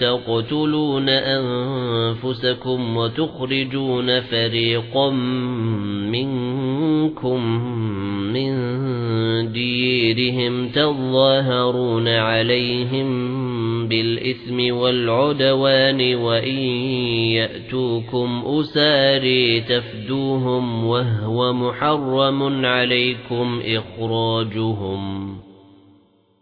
تَقْتُلُونَ أَنفُسَكُمْ وَتُخْرِجُونَ فَرِيقًا مِنكُم مِّن دِيَارِهِمْ تَظَاهَرُونَ عَلَيْهِمْ بِالْإِثْمِ وَالْعُدْوَانِ وَإِن يَأْتُوكُمْ أُسَارِي تَفْدُوهُمْ وَهُوَ مُحَرَّمٌ عَلَيْكُمْ إِخْرَاجُهُمْ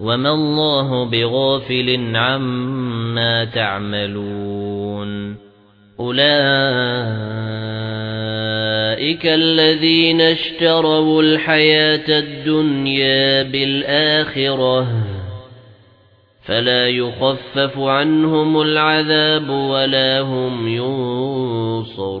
وَمَا اللَّهُ بِغَافِلٍ عَمَّا تَعْمَلُونَ أُولَئِكَ الَّذِينَ اشْتَرَوُا الْحَيَاةَ الدُّنْيَا بِالْآخِرَةِ فَلَا يُخَفَّفُ عَنْهُمُ الْعَذَابُ وَلَا هُمْ يُنصَرُونَ